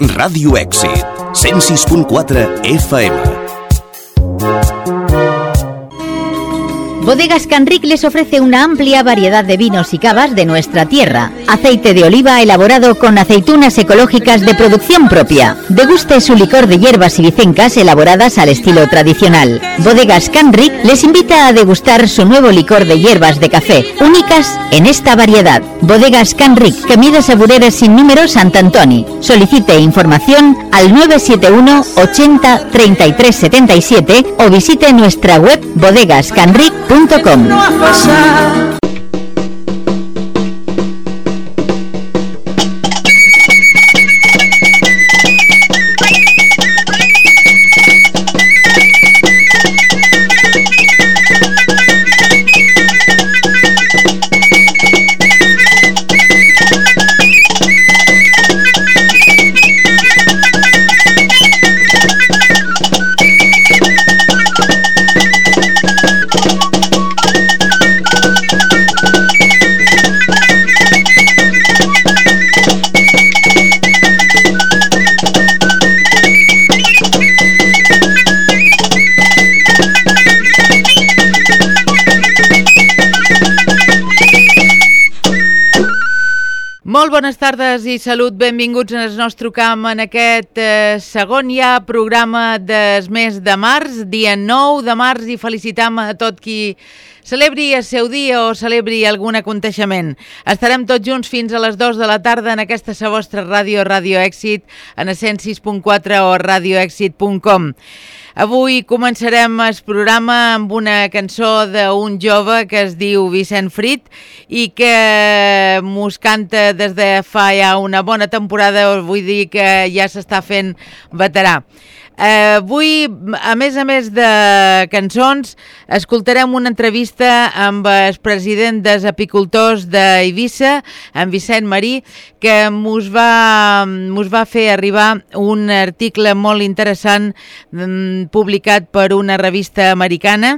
Ràdio Èxit, 106.4 FM. Bodegas Canric les ofrece una amplia variedad de vinos y cavas de nuestra tierra. Aceite de oliva elaborado con aceitunas ecológicas de producción propia. Deguste su licor de hierbas y vicencas elaboradas al estilo tradicional. Bodegas Canric les invita a degustar su nuevo licor de hierbas de café, únicas en esta variedad. Bodegas Canric, Camino Sabureres sin número Sant Antoni. Solicite información al 971 80 33 77 o visite nuestra web bodegascanric.com tardes i salut, benvinguts en el nostre camp en aquest eh, segon ja programa del mes de març, dia 9 de març i felicitam a tot qui celebri el seu dia o celebri algun aconteixement. Estarem tots junts fins a les 2 de la tarda en aquesta sa vostra ràdio, Ràdio Èxit, en 106.4 o radioèxit.com. Avui començarem el programa amb una cançó d'un jove que es diu Vicent Frit i que mos canta des de fa ja una bona temporada, vull dir que ja s'està fent veterà. Eh, avui, a més a més de cançons, escoltarem una entrevista amb el president dels apicultors d'Eivissa, en Vicent Marí, que mos va, mos va fer arribar un article molt interessant mm, publicat per una revista americana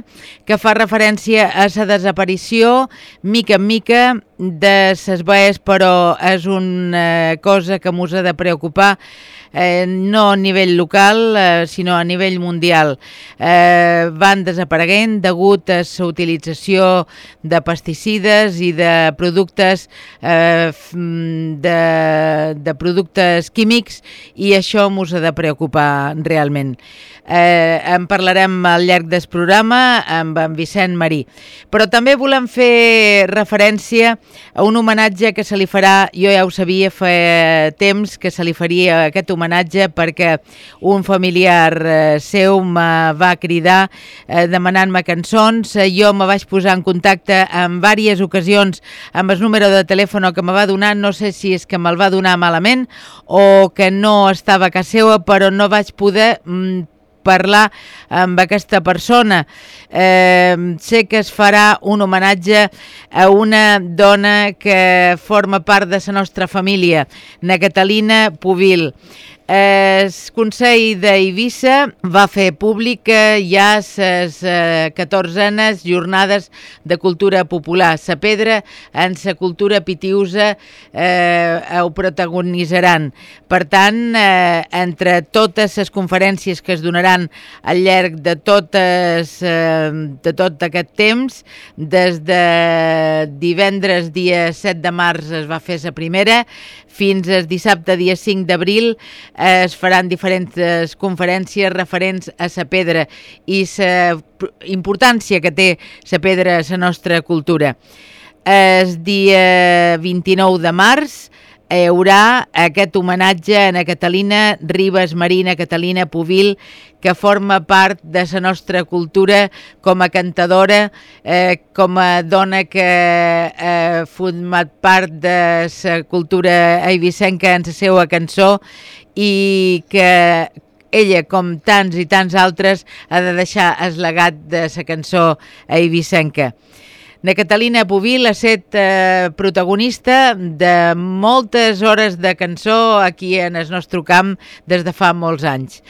que fa referència a la desaparició mica en mica de les baies, però és una cosa que mos ha de preocupar eh, no a nivell local, eh, sinó a nivell mundial. Eh, van desapareguent degut a la utilització de pesticides i de productes eh, de, de productes químics i això ens ha de preocupar realment. Eh, en parlarem al llarg del programa amb en Vicent Marí. Però també volem fer referència a un homenatge que se li farà, jo ja ho sabia fa temps, que se li faria aquest homenatge perquè un familiar eh, seu me va cridar eh, demanant-me cançons. Eh, jo me vaig posar en contacte en diverses ocasions amb el número de telèfon que me va donar, no sé si és que me'l va donar malament o que no estava a casa seva, però no vaig poder mm, parlar amb aquesta persona. Eh, sé que es farà un homenatge a una dona que forma part de la nostra família, na Catalina Puvil. El Consell d'Eivissa va fer pública ja les eh, 14 jornades de cultura popular. Sa pedra en sa cultura pitiusa eh, ho protagonitzaran. Per tant, eh, entre totes les conferències que es donaran al llarg de, totes, eh, de tot aquest temps, des de divendres dia 7 de març es va fer la primera, fins al dissabte dia 5 d'abril eh, es faran diferents eh, conferències referents a la pedra i la importància que té la pedra a la nostra cultura. El dia 29 de març hi haurà aquest homenatge a Catalina Ribes Marina, Catalina Puvil, que forma part de la nostra cultura com a cantadora, eh, com a dona que ha eh, format part de la cultura eivissenca en la seva cançó i que ella, com tants i tants altres, ha de deixar el legat de la cançó eivissenca. Na Catalina Pubil ha estat eh, protagonista de moltes hores de cançó aquí en el nostre camp des de fa molts anys.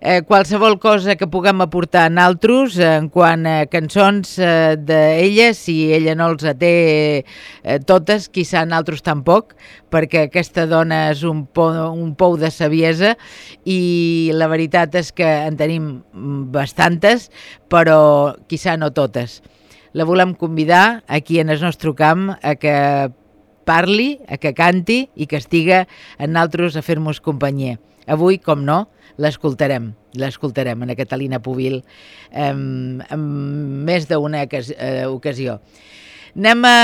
Eh, qualsevol cosa que puguem aportar en altres en quant a cançons eh, d'ella, si ella no els té eh, totes, quizà en altres tampoc, perquè aquesta dona és un pou, un pou de saviesa i la veritat és que en tenim bastantes, però quizà no totes la volem convidar aquí en el nostre camp a que parli, a que canti i que estiga en altres a fer-nos companyia. Avui, com no, l'escoltarem, l'escoltarem en Catalina Pubil en, en més d'una eh, ocasió. Anem a,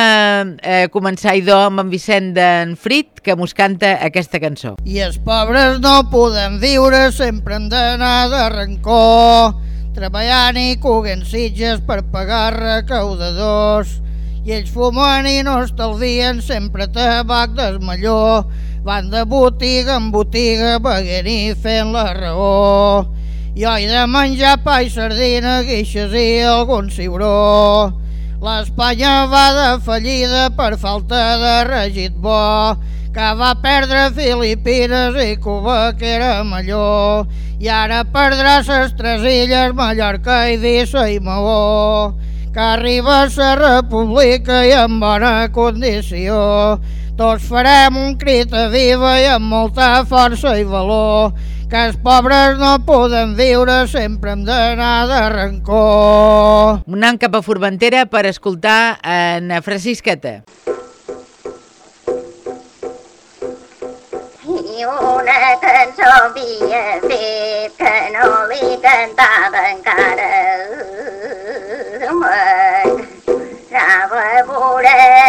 a començar, idò, amb en Vicent d'en Frit, que mos canta aquesta cançó. I els pobres no podem viure, sempre hem d'anar de rancor treballant i coguen sitges per pagar recaudadors. I ells fumen i no estalvien sempre tabac d'esmalló, van de botiga en botiga beguent i fent la raó. I oi de menjar pa i sardina, guixes i algun cibró. L'Espanya va de fallida per falta de regit bo, que va perdre Filipines i Cuba, que era millor i ara perdrà ses tres illes, Mallorca, Eivissa i Maó, que arriba a la república i en bona condició. Tots farem un crit a viva i amb molta força i valor, que els pobres no poden viure, sempre hem d'anar de rancor. Anant cap a Formentera per escoltar en Francisqueta. I una cançó havia fet que no li cantava encara. Anava a pensar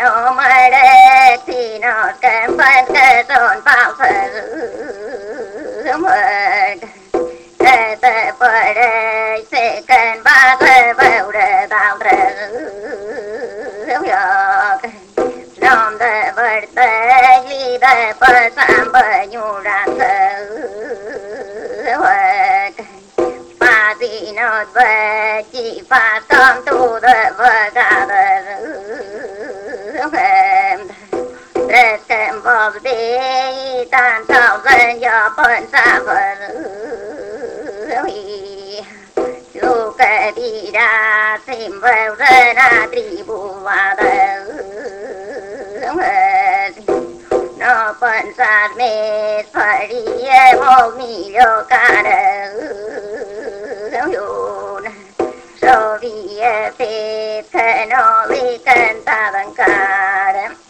no merec sinó que em fas que són falses. Que t'apareix, sé que que em vols bé i tan sols en jo pensaves. I el que diràs si em veus anar tribulada. No pensar més faria molt millor que ara. S'havia fet que no li cantava encara. I tu vols portar-me enganyada, m'han dit que et vas a la pana.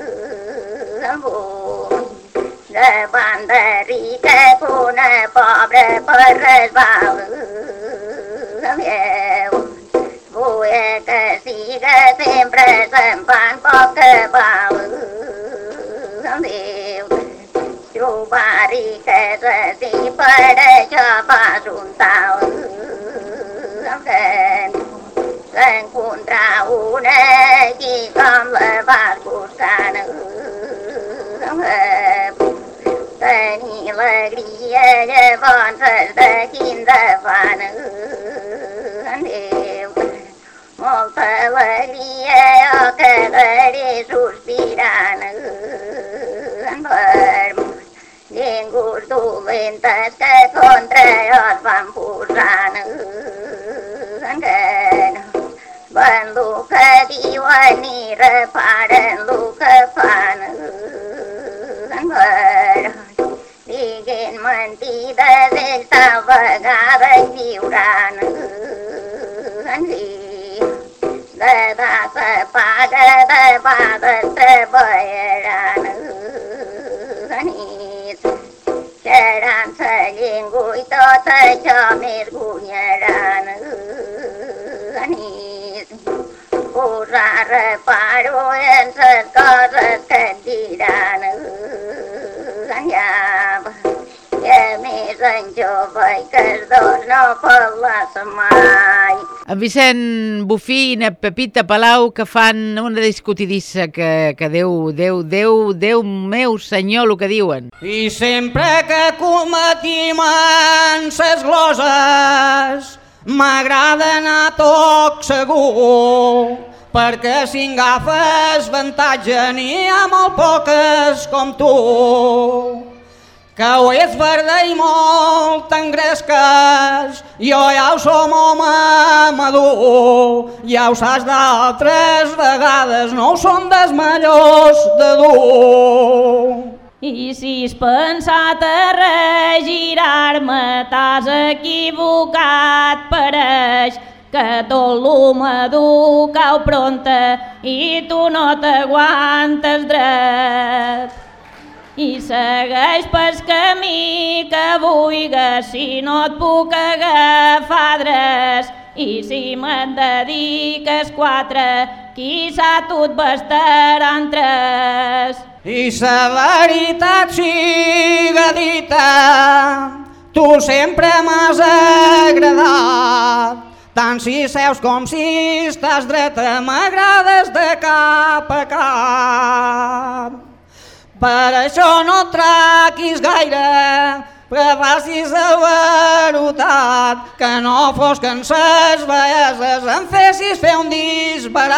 Sempre sap que series per una del teu igual. Davant de rica una pobra per resbal. Vull que siga sempre se'n fan poc que val. Déu, trobar தனி வடிய ஜவான் தகிந்த வானு மோப்பவரிய கலரே சுஷ்பிரானு எங்கூர் தூவின் தக்க கொன்றையார் பம்பூரானு பந்துக தீவ நீர பாடலுக பானு புதங்கள் தீகேன் மண்டீதவே தவகாரங்கியுடானு ததாச பாகத பாதத்த பயழானு Cheran saling gui to sa cho mer gu nyaran anis. Ura re paru en jove i que els dos no parles mai. En Vicent Bufí i na Pepita Palau que fan una discutidissa que, que Déu, Déu, Déu, Déu meu senyor, el que diuen. I sempre que cometim en ses gloses m'agrada anar toc segur perquè si agafes avantatge n'hi ha molt poques com tu que ho és verda i molt engresques, jo ja ho som home madur, ja ho saps d'altres vegades, no ho som des millors de dur. I si has pensat a regirar-me, t'has equivocat, pareix que tot lo madur cau pronta i tu no t'aguantes dret. I segueix pel camí que vulgues si no et puc agafar dres. I si me'n dediques quatre, quizà tu et bastaran tres. I sa veritat siga dita, tu sempre m'has agradat. Tant si seus com si estàs dreta, m'agrades de cap a cap. Per això no traquis gaire, que facis el barotat, que no fos que en ses belleses em fessis fer un disbarat.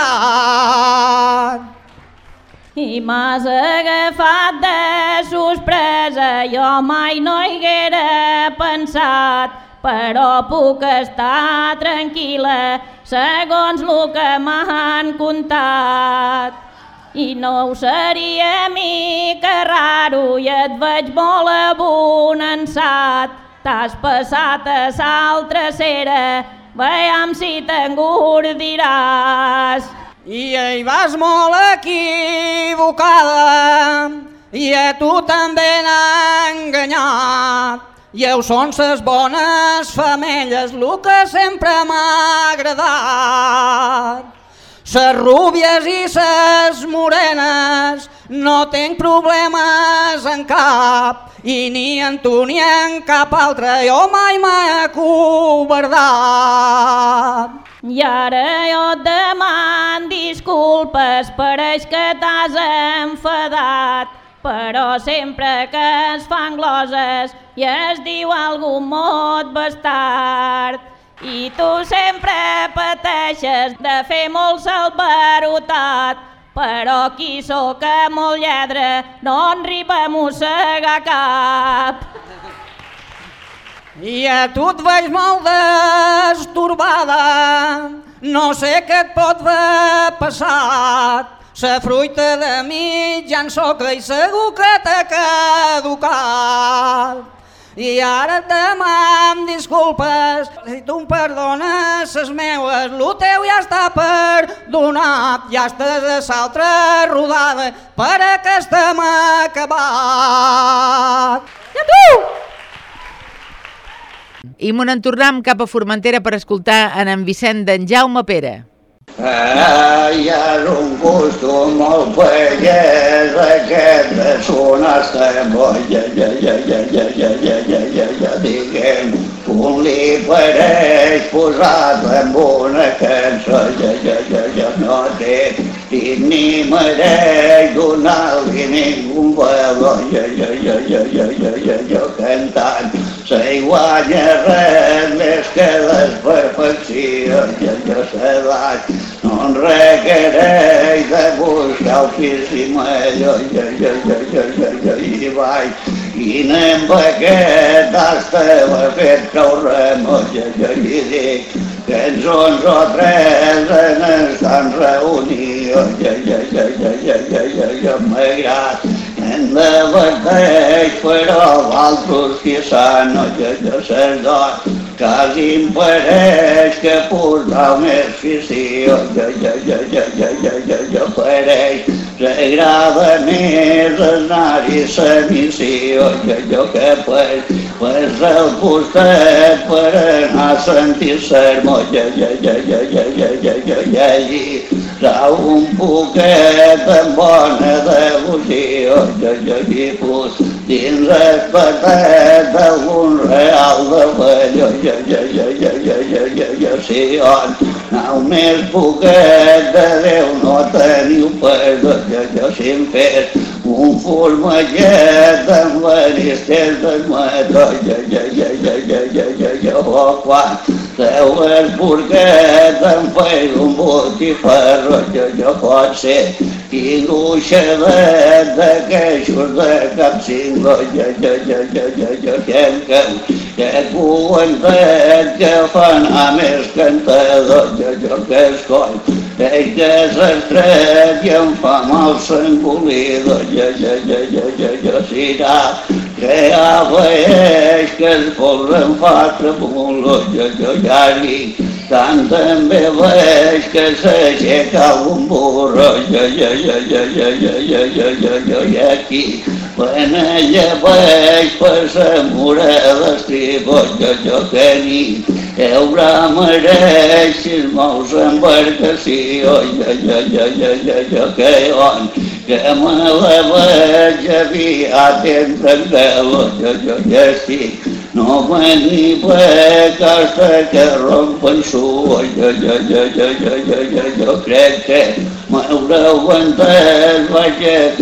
I m'has agafat de sorpresa, jo mai no hi haguera pensat, però puc estar tranquil·la segons el que m'han contat. I no ho seria mica raro i et veig molt abonançat. T'has passat a l'altra cera, veiem si t'engordiràs. I hi vas molt equivocada, i a tu també n'ha enganyat. I ho són ses bones femelles, el que sempre m'ha agradat. Ses rúbies i ses morenes, no tinc problemes en cap, i ni en tu ni en cap altre jo mai m'he covardat. I ara jo et deman disculpes, pareix que t'has enfadat, però sempre que es fan gloses i es diu algun mot bastard. I tu sempre pateixes de fer molt salvarotat, però qui sóc molt lledre no en riba a mossegar cap. I a tu et veig molt destorbada, no sé què et pot haver passat. La fruita de mitjan soca i segur que t'ha caducat. I ara et deman disculpes, si tu em perdones ses meues, lo teu ja està perdonat, ja estàs a l'altra rodada, per aquesta m'ha acabat. I a tu! I mon en tornem cap a Formentera per escoltar en en Vicent d'en Jaume Pere. Iarun gustul mă păieră Că persoana asta e mă Adică un lipărești pusată bună Că să no té, ja, ja, ja, no té i ni mereix donar-li ningú valor. Jo, jo, jo, jo, jo, jo, jo, jo, cantant, se guanya res més que desperfecció. Jo, jo, sedat, no en requereix de buscar ofici millor. Jo, jo, jo, jo, jo, jo, hi vaig Inempăcătați-vă fetca urmăgăgăire, Canzons o treză n-estan reunii, Măiat, ja, ja, ja, ja, ja, m'agrada. Hem de però ja, sacerdot, quasi em pareix que portar més fissió. Ja, ja, ja, ja, ja, ja, ja, ja, pareix. S'agrada més anar-hi sa missió, ja, jo que pues, pues al costat per anar a sentir sermó, ja, ja, ja, ja, ja, ja, ja, ja, ja, ja, ja, el patet d'algun real de velló, ja, ja, ja, ja, ja, ja, ja, ja, sí, on, només poquet de Déu no teniu perdó, ja, ja, si em fes un formallet amb l'aristès del mató, ja, oh, em feia un botifarro, jo, jo pot ser dibuixadet de queixos de cap cingle, ja, ja, ja, ja, ja, ja, ja, que, que cuentet que fan a més cantador, jo, jo, que escoll, ell que s'estret i em fa mal s'engolido, ja, ja, ja, ja, ja, ja, Ea băiește-ți pobră în față bunului Giogiali Cantăm pe băiește să ce ca un bură Giogiali Până ce băiești păi să mură văstribă Giogiali Eu vreau mărești și-ți mă să îmbărcă si o Giogiali గమనవ జవి ఆతేంద్రవ జయసి నోమని కష్టకరం పంశో జయ జయ జయ జయ జయ మౌరవంత భాగరు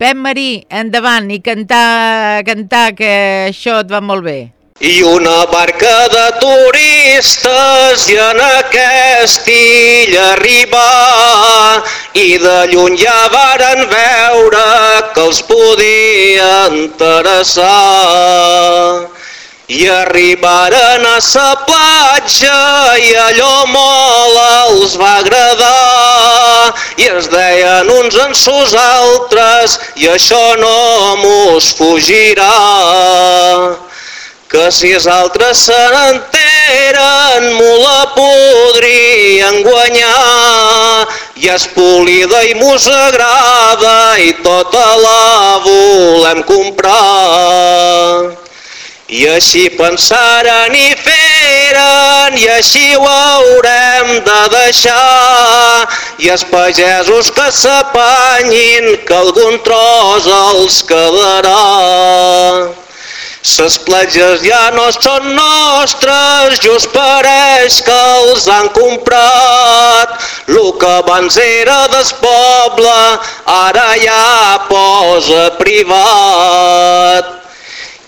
Pep Marí, endavant i cantar, cantar, que això et va molt bé. I una barca de turistes i en aquesta illa arribar i de lluny ja varen veure que els podia interessar. I arribaren a sa platja i allò molt els va agradar i es deien uns en sus altres i això no mos fugirà que si els altres se n'enteren m'ho la podrien guanyar i és polida i mos i tota la volem comprar. I així pensaren i feren, i així ho haurem de deixar. I els pagesos que s'apanyin, que algun tros els quedarà. Ses platges ja no són nostres, just pareix que els han comprat. Lo que abans era del poble, ara ja posa privat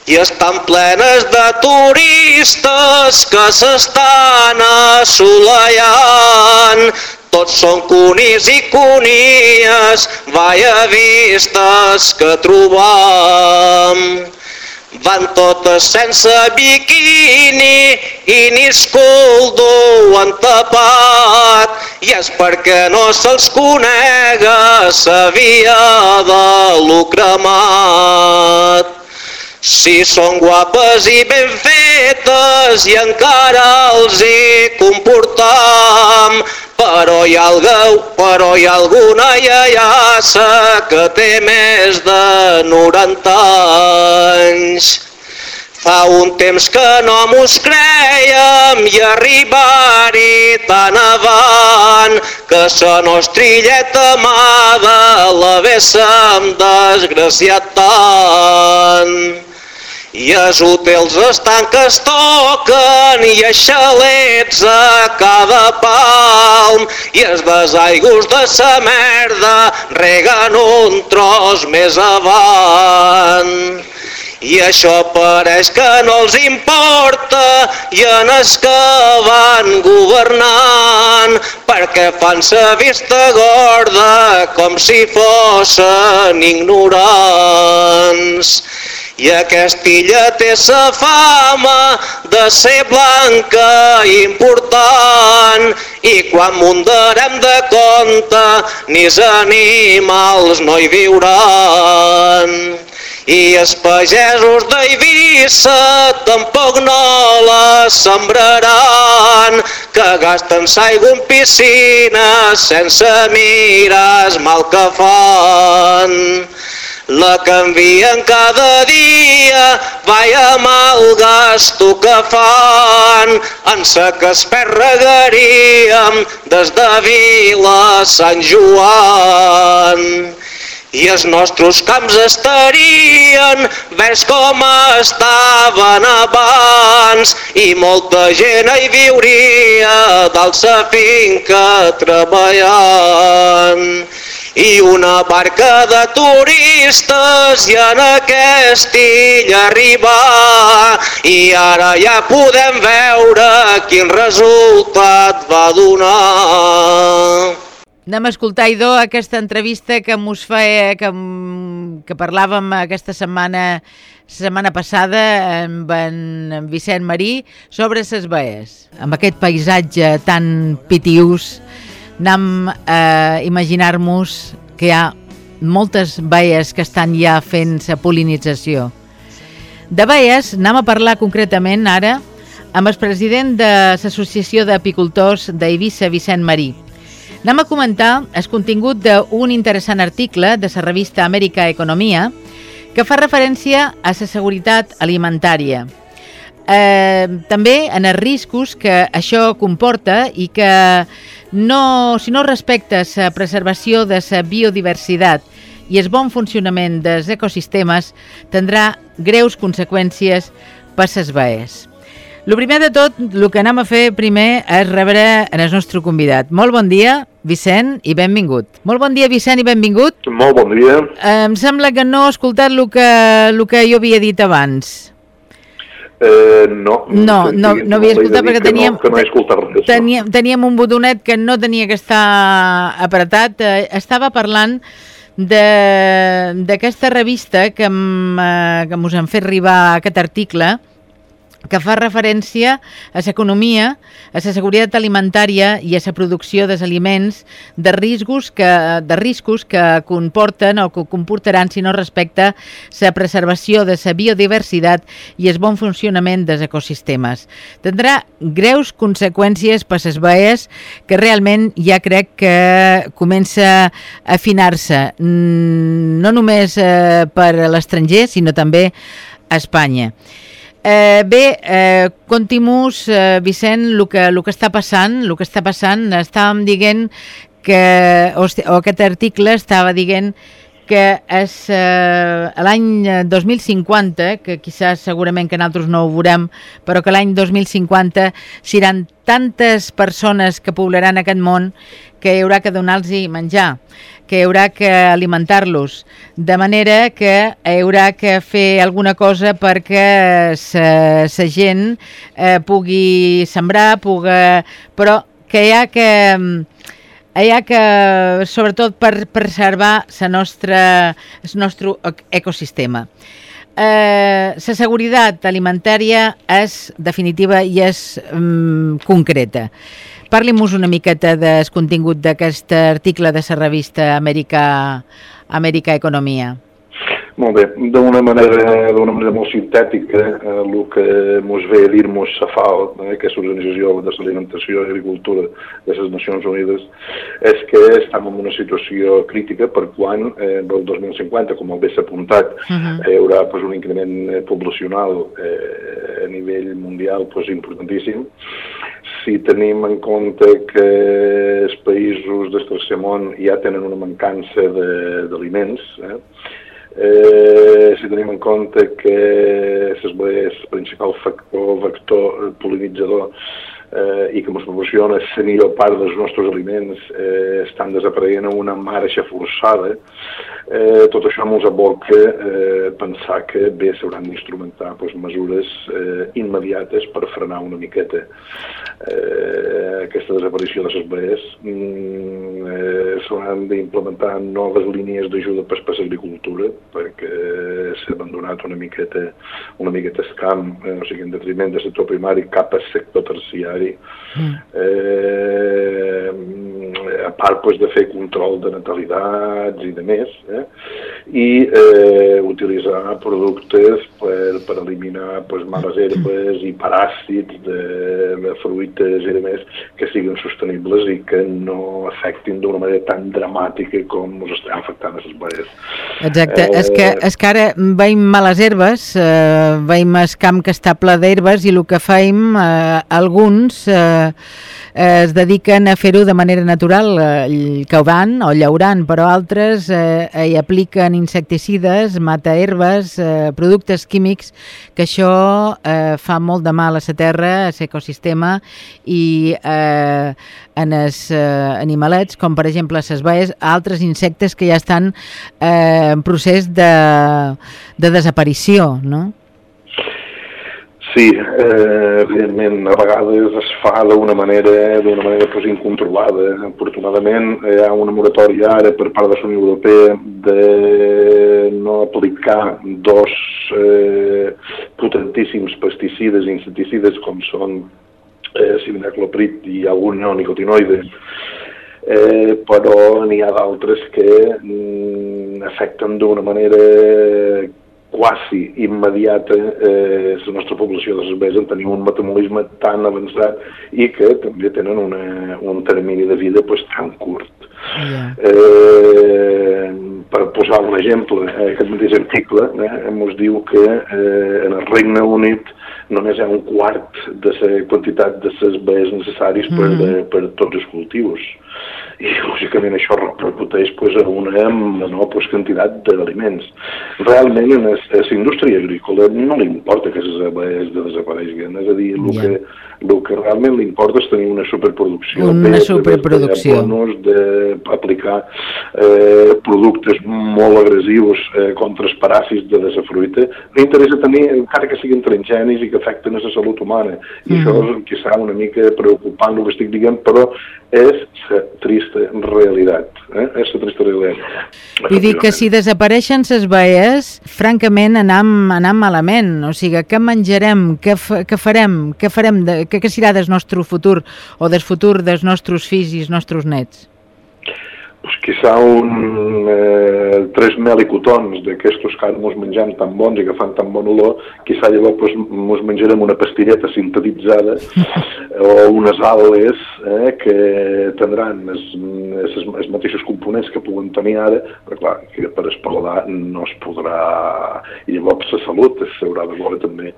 i estan plenes de turistes que s'estan assolellant. Tots són cunis i cunies, vaya vistes que trobam. Van totes sense biquini i ni escul duen tapat i és perquè no se'ls conega sa via de lo cremat. Si són guapes i ben fetes i encara els hi comportam, però hi ha, algú, però hi ha alguna iaiassa que té més de 90 anys. Fa un temps que no mos creiem i arribar-hi tan avant que sa nostra illeta amada la vessem desgraciat tant. I els hotels estan que es toquen i els xalets a cada palm i els desaigus de sa merda reguen un tros més avant. I això pareix que no els importa i en els que van governant perquè fan sa vista gorda com si fossin ignorants. I aquesta illa té sa fama de ser blanca i important i quan mundarem de compte ni animals no hi viuran. I els pagesos d'Eivissa tampoc no la sembraran, que gasten s'aigua en piscines sense mirar el mal que fan. La canvien cada dia, vaia mal gasto que fan, en sa que es perregaríem des de Vila Sant Joan. I els nostres camps estarien ves com estaven abans i molta gent hi viuria dalt sa finca treballant. I una barca de turistes i en aquest illa arribar i ara ja podem veure quin resultat va donar. Anem a escoltar, Idò, aquesta entrevista que mos feia, que, que parlàvem aquesta setmana setmana passada amb en Vicent Marí sobre ses baies. Amb aquest paisatge tan pitius, anem a imaginar-nos que hi ha moltes baies que estan ja fent sa polinització. De baies, anem a parlar concretament ara amb el president de l'Associació d'Apicultors d'Eivissa, Vicent Marí. Anem a comentar el contingut d'un interessant article de la revista Amèrica Economia que fa referència a la seguretat alimentària. Eh, també en els riscos que això comporta i que no, si no respectes la preservació de la biodiversitat i el bon funcionament dels ecosistemes, tindrà greus conseqüències per les baes. El primer de tot, el que anem a fer primer és rebre en el nostre convidat. Molt bon dia, Vicent, i benvingut. Molt bon dia, Vicent, i benvingut. Molt bon dia. Em sembla que no he escoltat el que, el que jo havia dit abans. Eh, no. No, no, no havia escoltat perquè teníem, Que no, que no res. teníem, teníem un botonet que no tenia que estar apretat. Eh, estava parlant de- d'aquesta revista que, eh, que us han fet arribar aquest article que fa referència a l'economia, a la seguretat alimentària i a la producció dels aliments de riscos que, de riscos que comporten o que comportaran si no respecta la preservació de la biodiversitat i el bon funcionament dels ecosistemes. Tindrà greus conseqüències per les baies que realment ja crec que comença a afinar-se, mm, no només eh, per l'estranger, sinó també a Espanya. Eh, bé, eh, contimus, eh, Vicent, el que, el que està passant, el que està passant, estàvem dient que, o, o aquest article estava dient que és eh, l'any 2050, que quizás segurament que nosaltres no ho veurem, però que l'any 2050 seran tantes persones que poblaran aquest món que hi haurà que donar-los menjar, que haurà que alimentar-los, de manera que haurà que fer alguna cosa perquè la gent eh, pugui sembrar, pugui... però que hi ha que hi ha que, sobretot, per preservar la nostra, el nostre ecosistema. Eh, la seguretat alimentària és definitiva i és mm, concreta. Parli-nos una miqueta del contingut d'aquest article de la revista Amèrica, Amèrica Economia. Molt bé, d'una manera, manera molt sintètica, eh, el que ens ve a dir-nos la FAO, eh, que és l'Organització de l'Alimentació i Agricultura de les Nacions Unides, és que estem en una situació crítica per quan eh, del 2050, com el bé s'ha apuntat, uh -huh. hi haurà pues, un increment eh, poblacional eh, a nivell mundial pues, importantíssim. Si tenim en compte que els països del tercer món ja tenen una mancança d'aliments, eh, Eh, si tenim en compte que és el principal factor, vector polinitzador eh, i que ens proporciona la millor part dels nostres aliments eh, estan desapareixent a una marxa forçada, eh, tot això ens aboca eh, pensar que bé s'hauran d'instrumentar pues, mesures eh, immediates per frenar una miqueta eh, aquesta desaparició de les baies. Mm, eh, s'hauran d'implementar noves línies d'ajuda per a l'agricultura perquè s'ha abandonat una miqueta una miqueta escam, eh, o sigui, en detriment del sector primari cap al sector terciari. Mm. Eh, a part pues, de fer control de natalitats i de més, eh? i eh, utilitzar productes per, per eliminar pues, males herbes i paràsits de, de fruites i de més que siguin sostenibles i que no afectin d'una manera tan dramàtica com ens estan afectant a les baies. Exacte, eh, és, que, és que ara veiem males herbes, eh, veiem el camp que està ple d'herbes i el que feim, eh, alguns eh, es dediquen a fer-ho de manera natural, eh, caudant o llaurant, però altres eh, hi apliquen insecticides, mata herbes, eh, productes químics, que això eh, fa molt de mal a la terra, a l'ecosistema i eh, en els eh, animalets, com per exemple les baies, altres insectes que ja estan eh, en procés de, de desaparició, no? Sí, eh, evidentment, a vegades es fa d'una manera, d'una manera pues, incontrolada. Afortunadament, hi ha una moratòria ara per part de la Unió Europea de no aplicar dos eh, potentíssims pesticides i insecticides com són eh, civinacloprid i algun neonicotinoide, eh, però n'hi ha d'altres que mm, afecten d'una manera quasi immediata eh, la nostra població de cervesa en tenim un metabolisme tan avançat i que també tenen una, un termini de vida pues, tan curt. Yeah. Eh, per posar un exemple, eh, aquest mateix article eh, ens diu que eh, en el Regne Unit només hi ha un quart de la quantitat de les baies necessaris per, mm -hmm. per tots els cultius i lògicament això repercuteix pues, a una menor pues, quantitat d'aliments. Realment a la indústria agrícola no li importa que les abelles de desapareixin, és a dir, el yeah. que, el que realment li importa és tenir una superproducció. Una superproducció. D'aplicar eh, productes molt agressius eh, contra els paràsits de la fruita. Li interessa tenir, encara que siguin transgenis i que afecten a la salut humana. I mm -hmm. això és quizà una mica preocupant el que estic dient, però és la trista realitat. Eh? És la trista realitat. Vull dir que si desapareixen les baies, francament anam, anam malament. O sigui, què menjarem? Què, què farem? Què farem? De, què, què serà del nostre futur o del futur dels nostres fills i els nostres nets? Pues, quizà un, eh, tres melicotons d'aquestos que ara mos mengem tan bons i que fan tan bon olor, quizà llavors pues, mos menjarem una pastilleta sintetitzada o unes ales eh, que tindran els, mateixos components que puguen tenir ara, però clar, que per espaladar no es podrà... I llavors la salut s'haurà de veure també.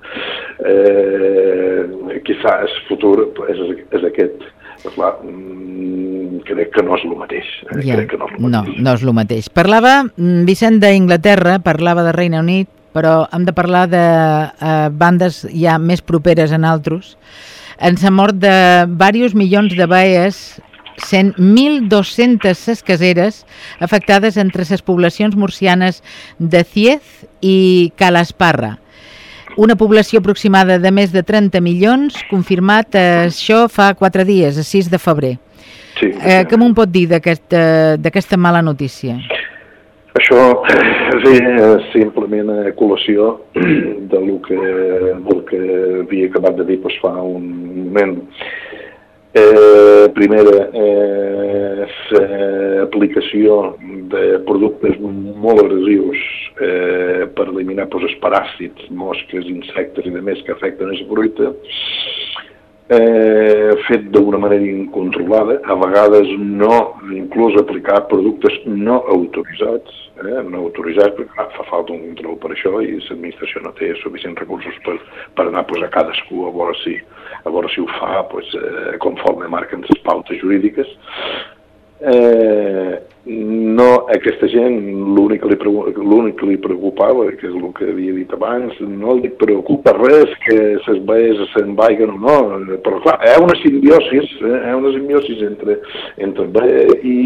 Eh, quizà el futur és, és aquest però clar, mm, crec que no és el mateix. Eh? Ja. Crec que no és el mateix. No, no és el mateix. Parlava, mm, Vicent d'Inglaterra, parlava de Reina Unit, però hem de parlar de eh, bandes ja més properes en altres. Ens ha mort de diversos milions de baies sent 1.200 ses caseres afectades entre les poblacions murcianes de Ciez i Calasparra una població aproximada de més de 30 milions, confirmat eh, això fa 4 dies, el 6 de febrer. Sí. Eh, què m'ho pot dir d'aquesta mala notícia? Això ve simplement a col·lació de lo que, del que havia acabat de dir pues, fa un moment. Eh, primera, eh, aplicació de productes molt agressius eh, per eliminar pues, paràsits, mosques, insectes i demés que afecten a la fruita, eh, fet d'una manera incontrolada, a vegades no, inclús aplicar productes no autoritzats, eh, no autoritzats, perquè fa falta un control per això i l'administració no té suficients recursos per, per anar pues, a cadascú a veure si, a veure si ho fa pues, eh, conforme marquen les pautes jurídiques. Eh, no, aquesta gent l'únic que, l'únic que li preocupava, que és el que havia dit abans, no li preocupa res que ses baies se'n vagin o no, però clar, hi ha una simbiosis, eh? hi ha una simbiosis entre, entre baia i,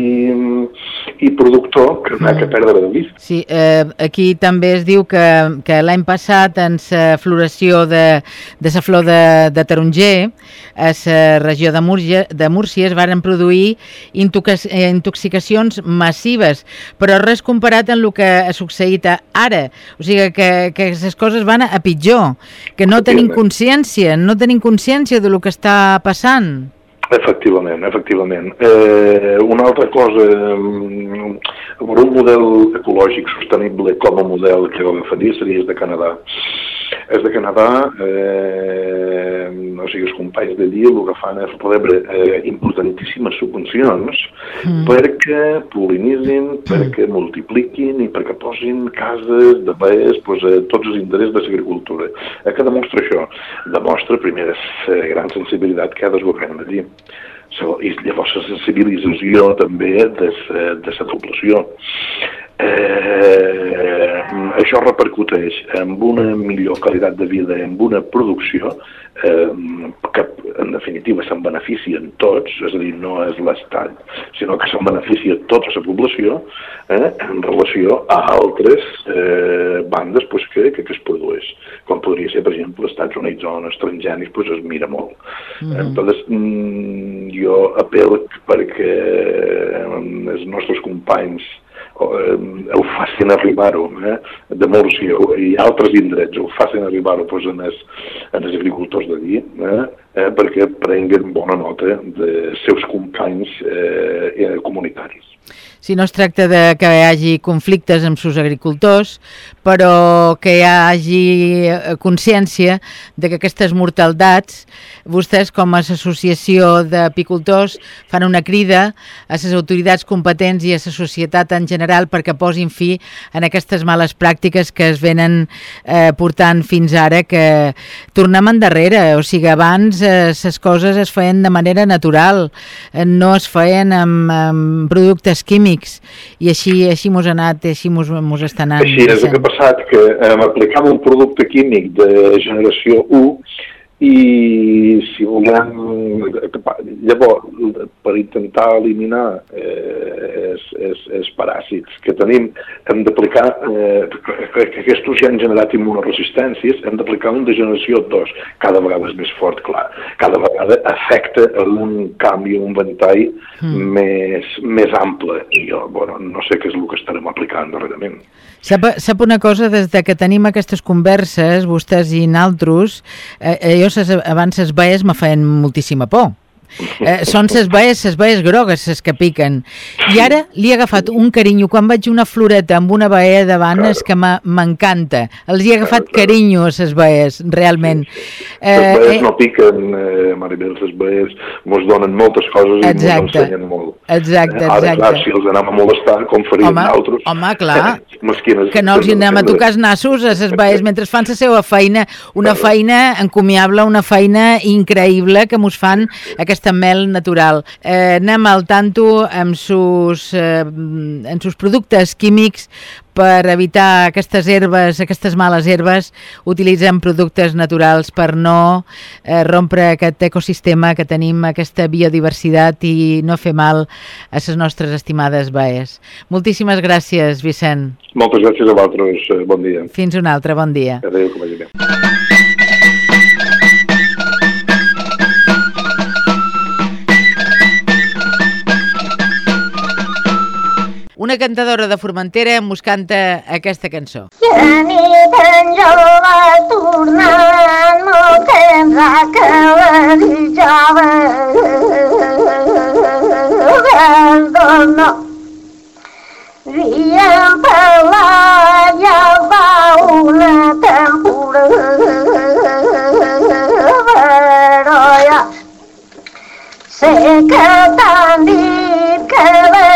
i productor que no ha que perdre de vista. Sí, eh, aquí també es diu que, que l'any passat en la floració de, de la flor de, de taronger a la regió de Múrcia, de Múrcia es varen produir intox, intoxicacions massives, però res comparat amb el que ha succeït ara. O sigui que, que les coses van a pitjor, que no tenim consciència, no tenim consciència de lo que està passant. Efectivament, efectivament. Eh, una altra cosa, mm, per un model ecològic sostenible com a model que agafaria seria el de Canadà. Els de Canadà, eh, o sigui, els companys d'allí el que fan és rebre eh, importantíssimes subvencions Mm. perquè polinitzin, perquè multipliquin i perquè posin cases de baies pues, a tots els interessos de l'agricultura. Eh, què demostra això? Demostra, primer, la gran sensibilitat que ha d'allí. Segon, I llavors la sensibilització també de de la població. Eh, això repercuteix en una millor qualitat de vida, en una producció eh, que en definitiva se'n beneficien tots, és a dir, no és l'Estat, sinó que se'n beneficia tota la població eh, en relació a altres eh, bandes pues, que, que, que es produeix, com podria ser, per exemple, als Estats Units on els transgenis pues, es mira molt. Mm -hmm. Entonces, mm, jo apel perquè eh, els nostres companys ho facin arribar-ho eh, de Múrcia i altres indrets ho facin arribar-ho pues, en els agricultors d'allí eh, eh, perquè prenguen bona nota de seus companys eh, eh, comunitaris. Si no es tracta de que hi hagi conflictes amb els agricultors, però que hi hagi eh, consciència de que aquestes mortaldats, vostès com a associació d'apicultors fan una crida a les autoritats competents i a la societat en general perquè posin fi en aquestes males pràctiques que es venen eh, portant fins ara, que tornem endarrere, o sigui, abans les coses es feien de manera natural, eh, no es feien amb, amb productes químics i així així mos ha anat, així mos, mos està anant. Així és el que ha passat, que eh, aplicava un producte químic de generació 1 i si volem llavors per intentar eliminar eh, els, els, els paràsits que tenim hem d'aplicar eh, que, que aquests ja han generat immunoresistències hem d'aplicar un de generació 2 cada vegada és més fort, clar. Cada vegada afecta a un canvi un ventall mm. més, més ample. I jo, bueno, no sé què és el que estarem aplicant darrerament Sap, sap una cosa, des de que tenim aquestes converses, vostès i naltros, eh, eh, jo ses, abans les baies me feien moltíssima por. Eh, són ses baies, ses baies grogues, ses que piquen. I ara li he agafat un carinyo. Quan vaig una floreta amb una baia davant és que m'encanta. Els hi he agafat carinyo a ses baies, realment. les baies no piquen, eh, Maribel, les baies mos donen moltes coses i Exacte. mos ensenyen molt. Exacte, Eh, Ara, clar, exacte. si els anem a molestar, com faríem Home, nosaltres... home, clar. Mesquines, que no els hi anem a tocar els nassos a ses baies mentre fan la seva feina, una feina encomiable, una feina increïble que mos fan aquesta mel natural. Eh, anem al tanto amb sus, eh, amb sus productes químics per evitar aquestes herbes, aquestes males herbes, utilitzem productes naturals per no eh, rompre aquest ecosistema que tenim, aquesta biodiversitat i no fer mal a les nostres estimades baies. Moltíssimes gràcies, Vicent. Moltes gràcies a vosaltres, eh, bon dia. Fins un altre, bon dia. Adéu, que vagi bé. Una cantadora de Formentera mos canta aquesta cançó. La nit en jove tornant molt ha que la desitjava del dona. Vien per la ja va una temporada però ja sé que t'han dit que l'horta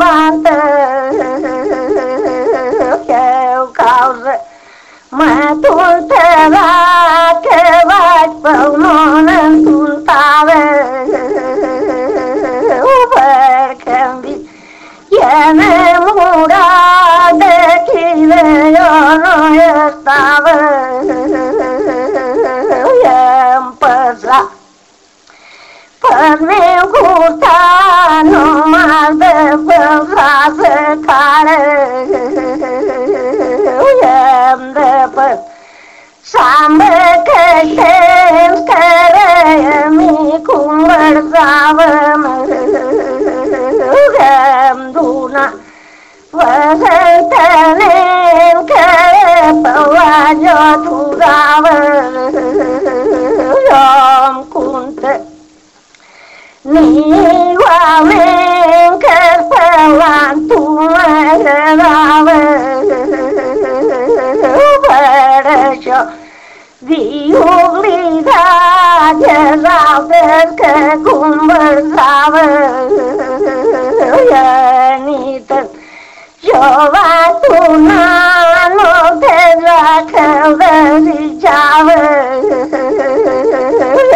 வாழ்ந்தேவ் காவ மதுள் தேவாட்பவ் மோனம் தூள் பாவ உபர் கம்பி என மூடாத கீழ தாவ सांब खर मी कुंभर जाव धुना वसतले खर पवाजो तुराव राम कुंत निवावे खर पवान तुमर राव बड़ obligate la pesca conversava nit. Jo vaig donar notes la que desitjava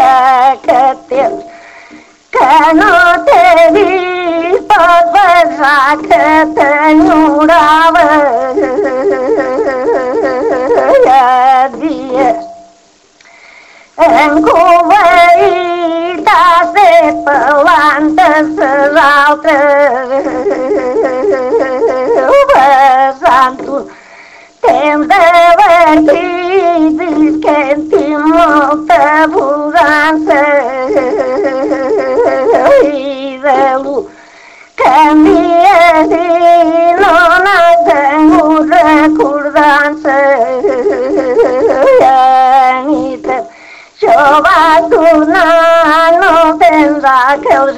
aquest temps que no t'he vist pot pensar que t'enyorava trăzantul Temdăvătidul Cântimul tăburan să-i velu Că mie din ona dăngură curdan să-i anită Și-o va turna nu te-nra că-l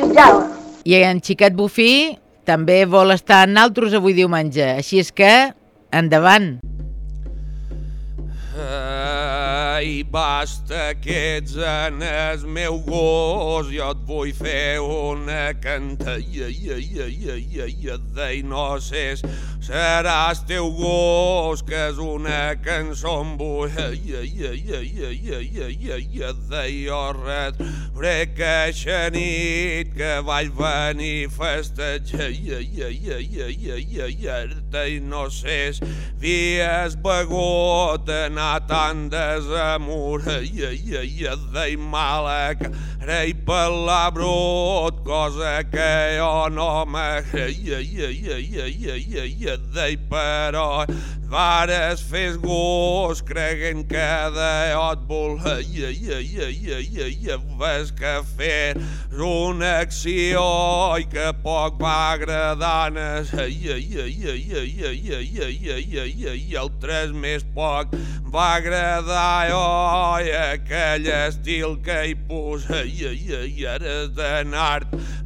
I en Xiquet Bufí també vol estar en altres avui diumenge. Així és que, endavant! Ai, basta que ets en el meu gos, jo et vull fer una cantalla de noces. Seràs teu gos, que és una cançó amb de jo res. Fred que que vaig venir festejar te i no sé si has begut anar tan desamor de mala cara i per la brut cosa que jo no m'agradaria però vares fes gust creguen que de jo et volia ves que fer una i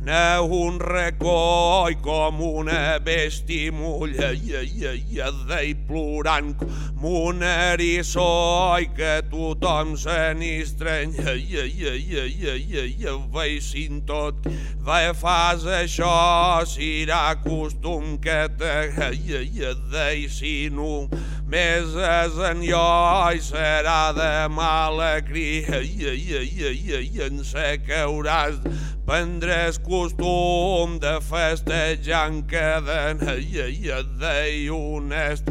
N'è un recoi com una bestimulla i, ai ai i plorant com un erissoi que tothom se n'estranya i, ai, ai, ai, ai, i, veixin tot va fas això serà costum que te i, si no més enlloi serà de mala cria i, ai, ai, ai, i, i en se hauràs prendràs costum de festejar en cadenes i et dei honest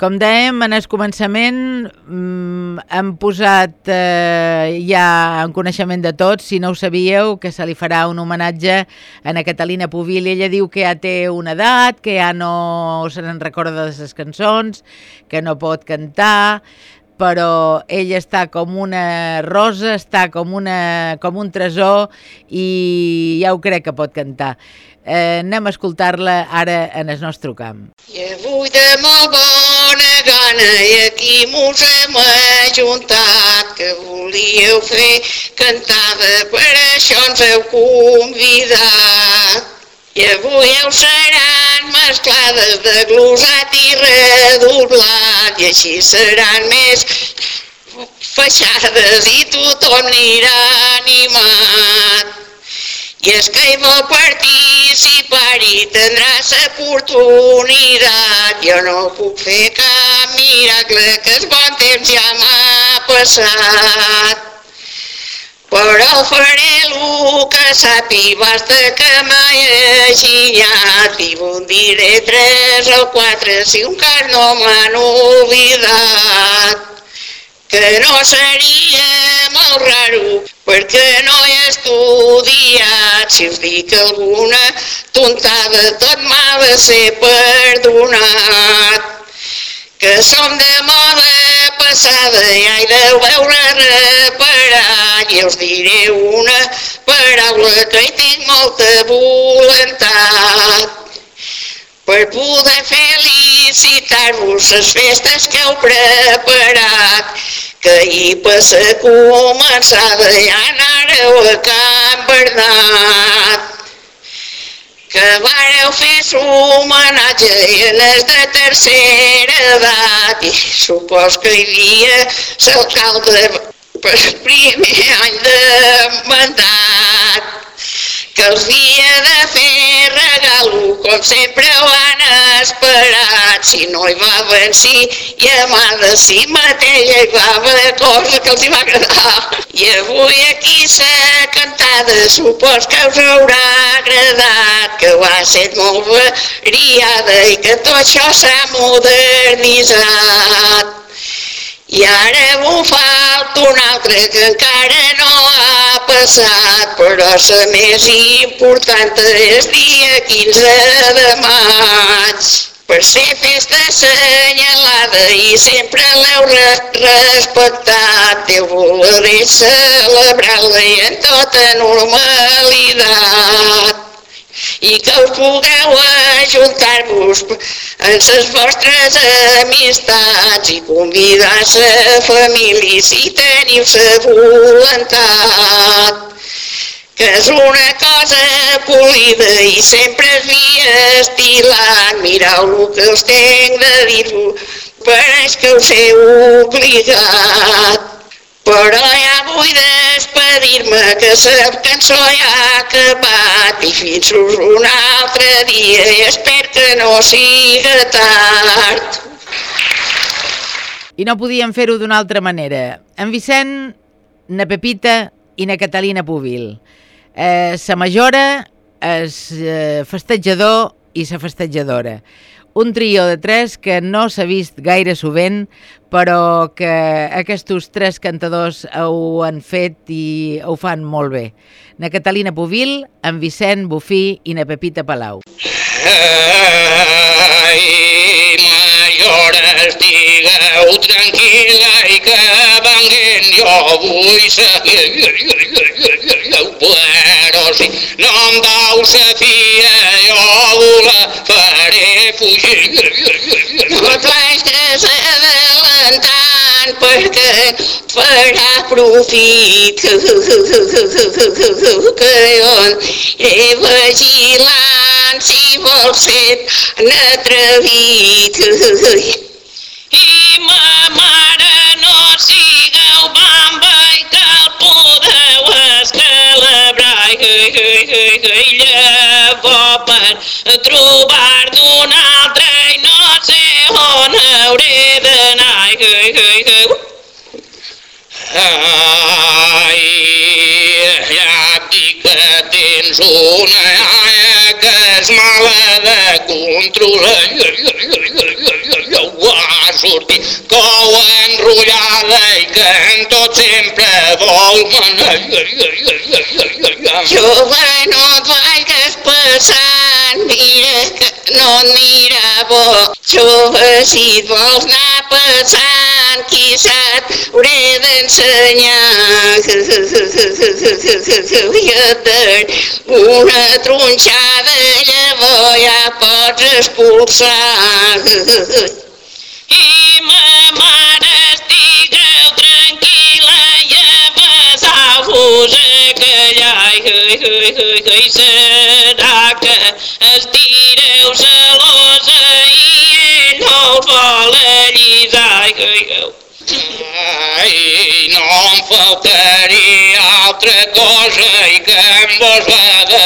com dèiem, en el començament mm, hem posat eh, ja en coneixement de tots, si no ho sabíeu, que se li farà un homenatge a na Catalina Puvil. Ella diu que ja té una edat, que ja no se n'en recorda de les cançons, que no pot cantar, però ella està com una rosa, està com, una, com un tresor i ja ho crec que pot cantar. Eh, anem a escoltar-la ara en el nostre camp. I avui de molt bona gana i aquí mos hem ajuntat que volíeu fer cantada, per això ens heu convidat. I avui heu seran mesclades de glosat i redoblat i així seran més feixades i tothom anirà animat. I és que vol participar i tindràs oportunitat. Jo no puc fer cap miracle, que el bon temps ja m'ha passat. Però faré el que sàpiga, basta que m'he aginyat i un diré tres o quatre si un cas no m'han oblidat que no seria molt raro perquè no he estudiat. Si us dic alguna tontada, tot m'ha de ser perdonat. Que som de moda passada i he de veure reparat i us diré una paraula que hi tinc molta voluntat per poder felicitar-vos les festes que heu preparat, que hi passa començada i anareu a Can Bernat. Que vareu fer homenatge en els de tercera edat i supos que hi havia l'alcalde per primer any de mandat que els havia de fer regalo, com sempre ho han esperat. Si no hi va venir, i a mà de si mateix hi va haver cosa que els hi va agradar. I avui aquí s'ha cantada, supos que us haurà agradat, que ho ha set molt variada i que tot això s'ha modernitzat. I ara m'ho falta un altre que encara no ha passat, però la més important és dia 15 de maig. Per ser festa assenyalada i sempre l'heu respectat, Déu voleré celebrar-la en tota normalitat i que us pugueu ajuntar-vos en les vostres amistats i convidar la família si teniu la voluntat que és una cosa polida i sempre es estilat. Mireu el que us tenc de dir-vos, pareix que us he obligat. Però ja vull despedir-me, que la cançó ja ha acabat i fins un altre dia i espero que no siga tard. I no podíem fer-ho d'una altra manera. En Vicent na Pepita i na Catalina Pubil. Eh, sa majora, es eh, festejador i sa festejadora. Un trio de tres que no s'ha vist gaire sovint, però que aquests tres cantadors ho han fet i ho fan molt bé. Na Catalina Pubil, en Vicent Bufí i na Pepita Palau. Ai, majora, estigueu tranquil·la i que venguent jo vull seguir. Però si no em dau sa fia, jo la faré fugir. Adelantant perquè farà profit que jo he vigilant si vols ser atrevit. I ma mare no sigueu bamba i que el podeu escalabrar. I hauré d'anar. Ai, ja et dic que tens una iaia que és mala de controlar. Ho ha sortit cou enrotllada i que en tot sempre vol manar. Jove, no vagis passant, mira que no et mira bo. Jove, si et vols anar passant, qui sap, hauré d'ensenyar. Jo et daré una tronxada, llavors ja pots expulsar. I ma mare callar. I serà que estireu celosa i no us vol allisar. Ai, no em faltaria altra cosa i que em vos va de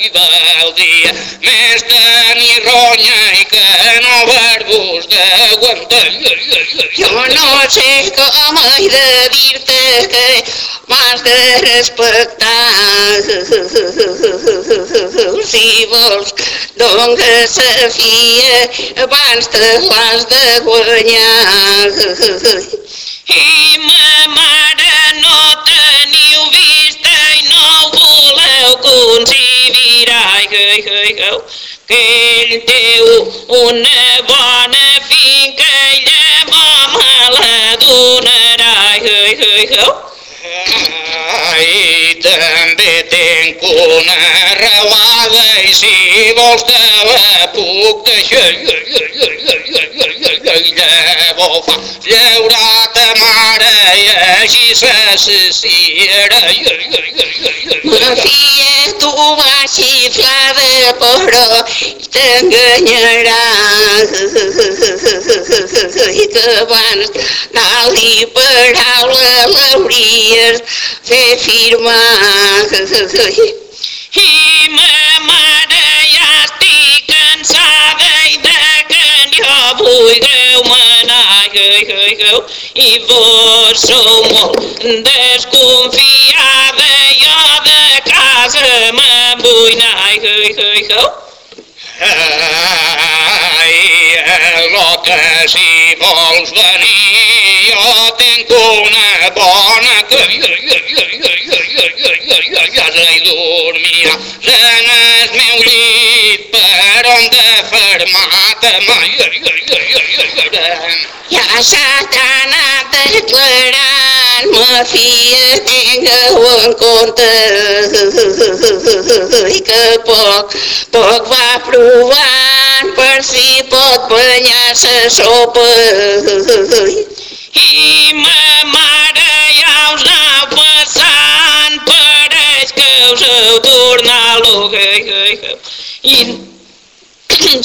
festa del dia més tenir ronya i que no haver-vos d'aguantar. Jo no sé com he de dir-te que m'has de respectar. Si vols, donga sa fia abans te l'has de guanyar. I ma mare no teniu vista i no voleu considerar que ell té una bona finca i llavors me la donarà. Ai, també tenc una relada i si vols te la puc deixar. Llavors fa llaurar ta mare i així s'associarà. Ma filla, tu vas xiflada però t'enganyarà. I que abans anar-li paraula l'hauries fer firmar. I ma mare ja estic cansada i de que jo vulgueu manar i vos sou molt desconfiada jo de casa me'n vull anar. Ai, que si vols venir jo tinc una bona que casa i dormirà en el meu llit per on de fermata mai. Ja s'ha anat declarant, ma filla, tingueu en compte i que poc, poc va provant per si pot banyar sa sopa. I ma mare ja us anau passant, pareix que us heu tornat loca. I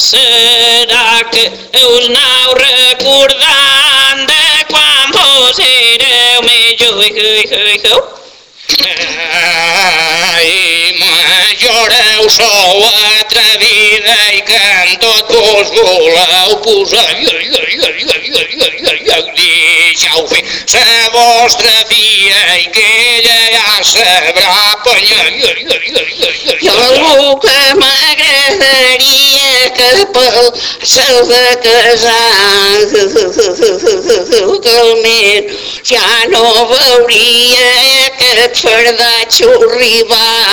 serà que us anau recordant de quan vos éreu més jove. Ai, majoreu sou atrevida i que en tot vos voleu posar. ja ho fe la vostra filla i que ella ja sabrà penyar. Jo el que m'agradaria que pel seu de casar que el mes ja no veuria aquest fardatxo arribar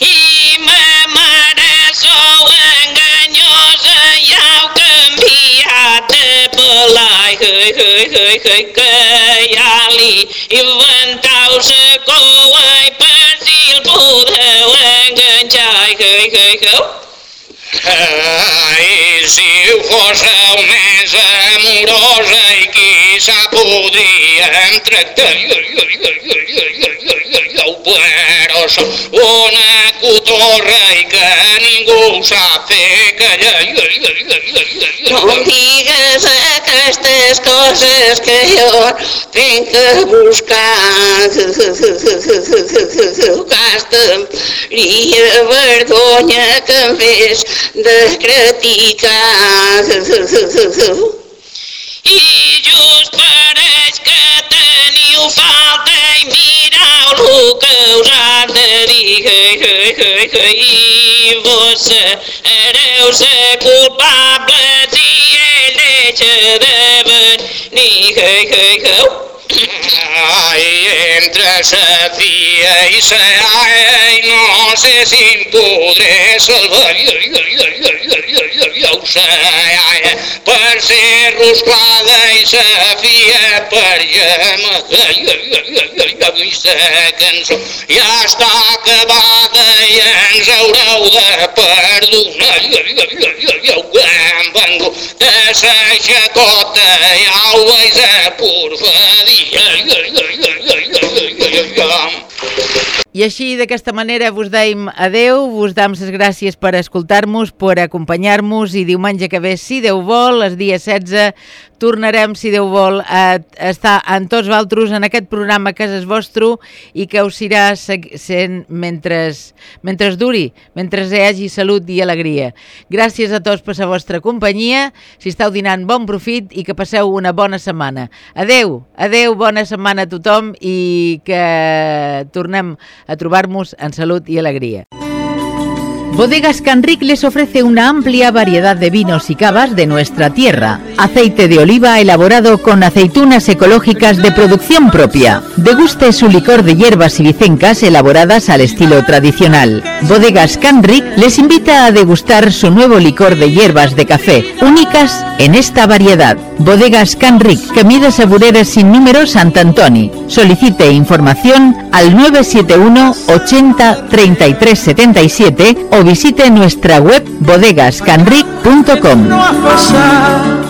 i ma mare sou enganyosa i heu canviat de pelai hei, hei, hei, hei, que ja li inventau sa coa i per si el podeu enganxar hei, hei, hei, Ai, si fóseu més amorosa i quizá podríem tractar però som una cotorra i que ningú sap fer callar no em digues aquestes coses que jo tinc que buscar gastaria vergonya que em fes de criticar. I falta i mireu el que us ha de dir. Hei, hei, hei, hei. I vos sereu ser culpables i ell deixa de venir. Hei, hei, hei. Ai, entre sa filla i sa ai, no sé si em podré salvar. Ja ho sé, ai, per ser rosclada i sa filla per gemma. Ja vist la cançó, ja està acabada i ens haureu de perdonar. Ja ho hem vengut de sa xacota, ja ho vaig a porfadir. ஐயா ஐயா ஐயா ஐயா ஐயா ஐயா ஐயா I així, d'aquesta manera, vos deim adeu, vos dam les gràcies per escoltar-nos, per acompanyar-nos i diumenge que ve, si Déu vol, el dia 16, tornarem, si Déu vol, a estar amb tots vosaltres en aquest programa que és vostre i que us irà sent mentre, mentre duri, mentre hi hagi salut i alegria. Gràcies a tots per la vostra companyia, si esteu dinant bon profit i que passeu una bona setmana. Adeu, adeu, bona setmana a tothom i que tornem a trobar-nos en salut i alegria. Bodegas Canric les ofrece una amplia variedad de vinos y cavas de nuestra tierra. Aceite de oliva elaborado con aceitunas ecológicas de producción propia. Deguste su licor de hierbas y vicencas elaboradas al estilo tradicional. Bodegas Canric les invita a degustar su nuevo licor de hierbas de café, únicas en esta variedad. Bodegas Canric, que mide Sabureres sin número Sant Antoni. Solicite información al 971 80 33 77 o visite nuestra web bodegascanric.com.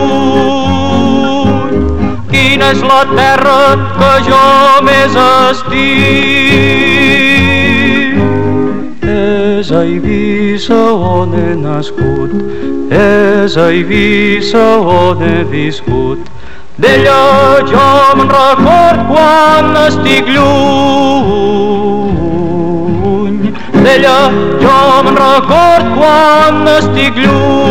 Quina és la terra que jo més estic? És a Eivissa on he nascut, és a Eivissa on he viscut, D'ella jo me'n record quan estic lluny. D'ella jo me'n record quan estic lluny.